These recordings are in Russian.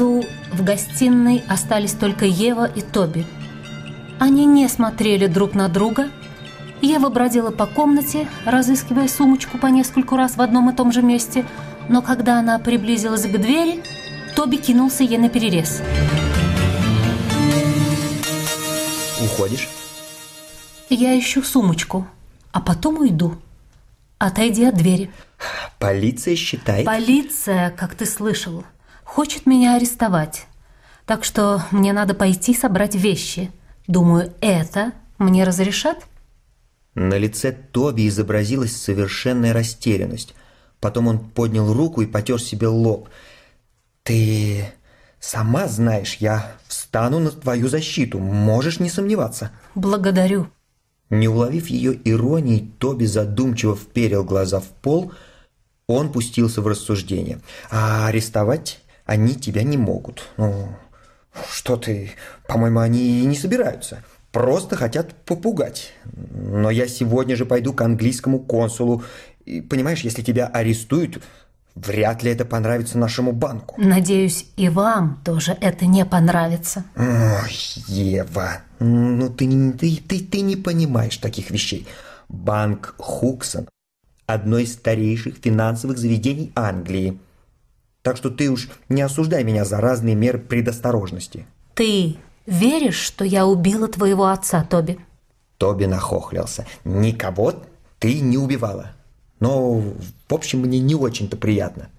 Внизу в гостиной остались только Ева и Тоби. Они не смотрели друг на друга. Ева бродила по комнате, разыскивая сумочку по нескольку раз в одном и том же месте, но когда она приблизилась к двери, Тоби кинулся ей на перерез. Уходишь? Я ищу сумочку, а потом уйду. Отойди от двери. Полиция считает... Полиция, как ты слышал, хочет меня арестовать. Так что мне надо пойти собрать вещи. Думаю, это мне разрешат? На лице Тоби изобразилась совершенная растерянность. Потом он поднял руку и потер себе лоб. «Ты сама знаешь, я встану на твою защиту, можешь не сомневаться». «Благодарю». Не уловив ее иронии, Тоби задумчиво вперил глаза в пол, он пустился в рассуждение. «А арестовать они тебя не могут. Ну, что ты, по-моему, они и не собираются. Просто хотят попугать. Но я сегодня же пойду к английскому консулу. И, понимаешь, если тебя арестуют, вряд ли это понравится нашему банку. Надеюсь, и вам тоже это не понравится. Ой, Ева, ну ты, ты, ты, ты не понимаешь таких вещей. Банк Хуксон – одно из старейших финансовых заведений Англии. Так что ты уж не осуждай меня за разные меры предосторожности. Ты веришь, что я убила твоего отца, Тоби? Тоби нахохлился. Никого ты не убивала. Но, в общем, мне не очень-то приятно.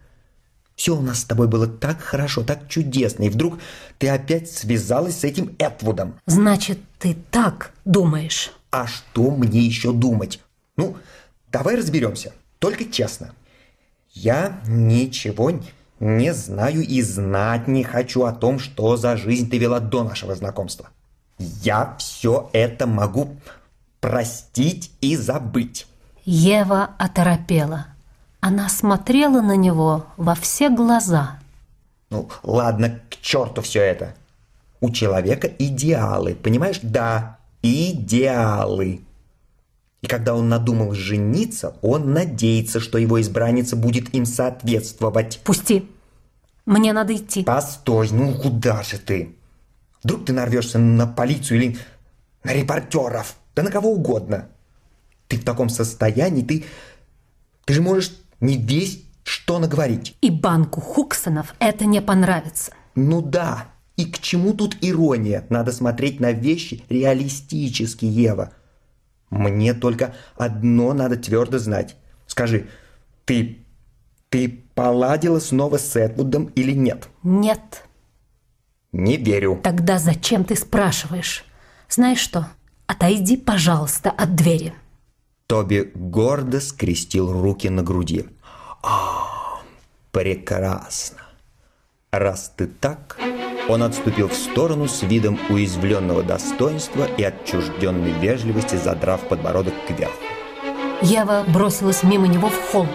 Все у нас с тобой было так хорошо, так чудесно, и вдруг ты опять связалась с этим Этвудом. Значит, ты так думаешь? А что мне еще думать? Ну, давай разберемся, только честно. Я ничего не знаю и знать не хочу о том, что за жизнь ты вела до нашего знакомства. Я все это могу простить и забыть. Ева оторопела. Она смотрела на него во все глаза. Ну, ладно, к черту все это. У человека идеалы, понимаешь? Да, идеалы. И когда он надумал жениться, он надеется, что его избранница будет им соответствовать. Пусти. Мне надо идти. Постой, ну куда же ты? Вдруг ты нарвешься на полицию или на репортеров, да на кого угодно. Ты в таком состоянии, ты, ты же можешь не весь что наговорить. И банку Хуксонов это не понравится. Ну да, и к чему тут ирония? Надо смотреть на вещи реалистически, Ева. Мне только одно надо твердо знать. Скажи, ты, ты поладила снова с Эдвудом или нет? Нет. Не верю. Тогда зачем ты спрашиваешь? Знаешь что? Отойди, пожалуйста, от двери. Тоби гордо скрестил руки на груди. А, прекрасно. Раз ты так... Он отступил в сторону с видом уязвленного достоинства и отчужденной вежливости, задрав подбородок кверху. Ева бросилась мимо него в холл.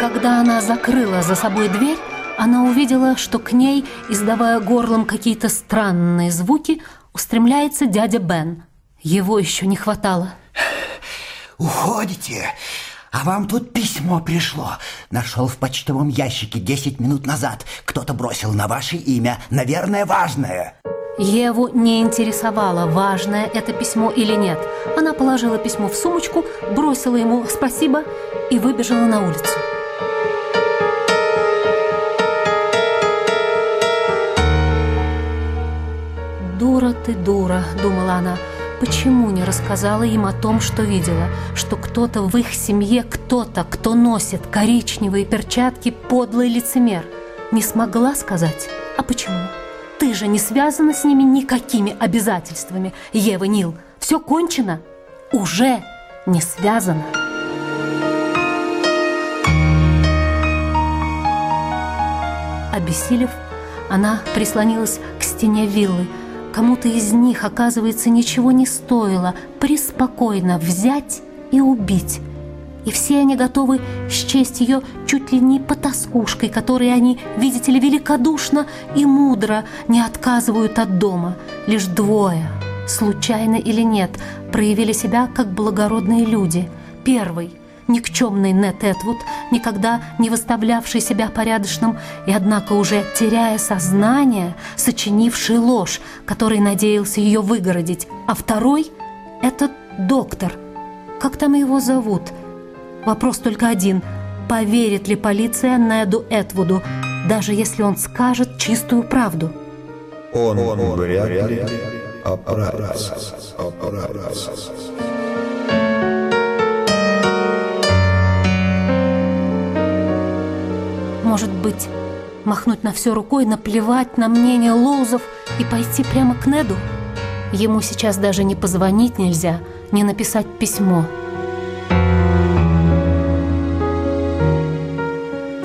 Когда она закрыла за собой дверь, она увидела, что к ней, издавая горлом какие-то странные звуки, устремляется дядя Бен. Его еще не хватало. «Уходите? А вам тут письмо пришло. Нашел в почтовом ящике 10 минут назад. Кто-то бросил на ваше имя. Наверное, важное». Еву не интересовало, важное это письмо или нет. Она положила письмо в сумочку, бросила ему «спасибо» и выбежала на улицу. «Дура ты, дура», — думала она, — «почему не рассказала им о том, что видела? Что кто-то в их семье, кто-то, кто носит коричневые перчатки, подлый лицемер. Не смогла сказать? А почему?» Ты же не связана с ними никакими обязательствами, Ева Нил. Все кончено. Уже не связано. Обессилев, она прислонилась к стене виллы. Кому-то из них, оказывается, ничего не стоило преспокойно взять и убить и все они готовы счесть ее чуть ли не потаскушкой, которой они, видите ли, великодушно и мудро не отказывают от дома. Лишь двое, случайно или нет, проявили себя как благородные люди. Первый никчемный Нет Этвуд, никогда не выставлявший себя порядочным и, однако, уже теряя сознание, сочинивший ложь, который надеялся ее выгородить, а второй — этот доктор. Как там его зовут? Вопрос только один — поверит ли полиция Неду Этвуду, даже если он скажет чистую правду? Он, он вряд ли оправится. Может быть, махнуть на все рукой, наплевать на мнение Лоузов и пойти прямо к Неду? Ему сейчас даже не позвонить нельзя, не написать письмо.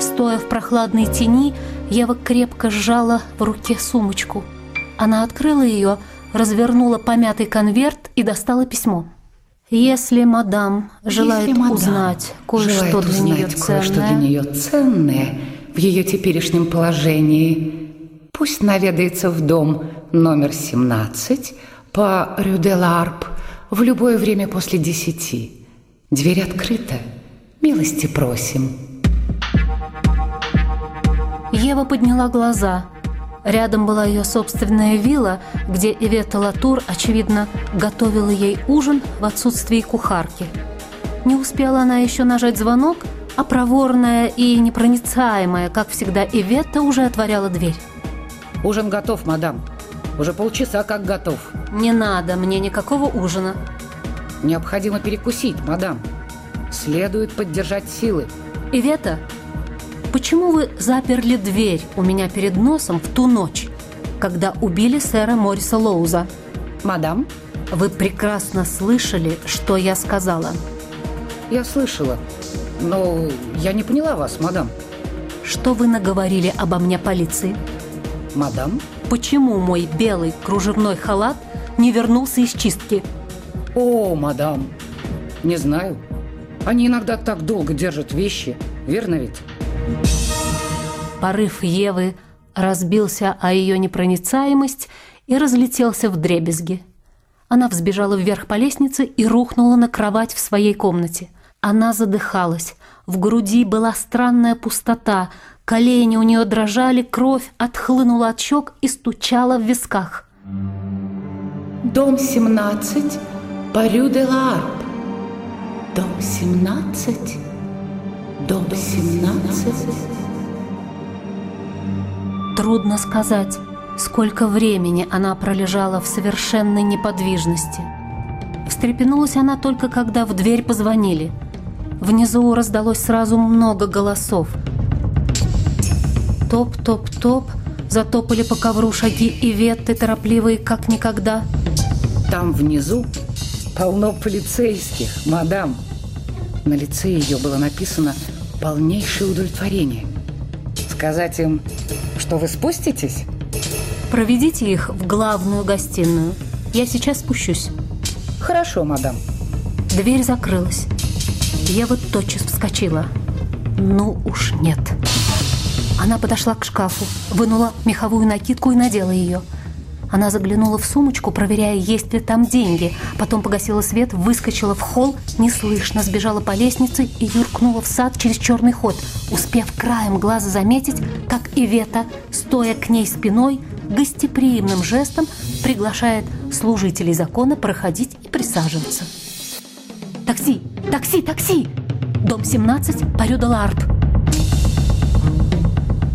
Стоя в прохладной тени, Ева крепко сжала в руке сумочку. Она открыла ее, развернула помятый конверт и достала письмо. Если мадам желает Если мадам узнать кое-что для кое-что для нее ценное в ее теперешнем положении, пусть наведается в дом номер 17 по Рю-де-Ларп в любое время после десяти. Дверь открыта. Милости просим. Ева подняла глаза. Рядом была ее собственная вилла, где Ивета Латур, очевидно, готовила ей ужин в отсутствии кухарки. Не успела она еще нажать звонок, а проворная и непроницаемая, как всегда, Ивета уже отворяла дверь. Ужин готов, мадам. Уже полчаса как готов. «Не надо мне никакого ужина. Необходимо перекусить, мадам. Следует поддержать силы. Ивета, почему вы заперли дверь у меня перед носом в ту ночь, когда убили сэра Мориса Лоуза? Мадам, Вы прекрасно слышали, что я сказала. я слышала. Но я не поняла вас, мадам. Что вы наговорили обо мне полиции? Мадам? Почему мой белый кружевной халат не вернулся из чистки? О, мадам. Не знаю. Они иногда так долго держат вещи, верно ведь? Порыв Евы разбился о ее непроницаемость и разлетелся в дребезги. Она взбежала вверх по лестнице и рухнула на кровать в своей комнате. Она задыхалась. В груди была странная пустота, колени у нее дрожали, кровь отхлынула от щек и стучала в висках. Дом 17, Парю де Ларп. Дом 17, дом 17. Трудно сказать, сколько времени она пролежала в совершенной неподвижности. Встрепенулась она только, когда в дверь позвонили. Внизу раздалось сразу много голосов. Топ-топ-топ, затопали по ковру шаги и ветты, торопливые, как никогда. Там внизу полно полицейских, мадам. На лице ее было написано полнейшее удовлетворение. Сказать им, что вы спуститесь? Проведите их в главную гостиную. Я сейчас спущусь. Хорошо, мадам. Дверь закрылась. Ева тотчас вскочила. Ну уж нет. Она подошла к шкафу, вынула меховую накидку и надела ее. Она заглянула в сумочку, проверяя, есть ли там деньги. Потом погасила свет, выскочила в холл, неслышно сбежала по лестнице и юркнула в сад через черный ход, успев краем глаза заметить, как Ивета, стоя к ней спиной, гостеприимным жестом приглашает служителей закона проходить и присаживаться. «Такси! Такси! Такси!» Дом 17, Парю Ларп.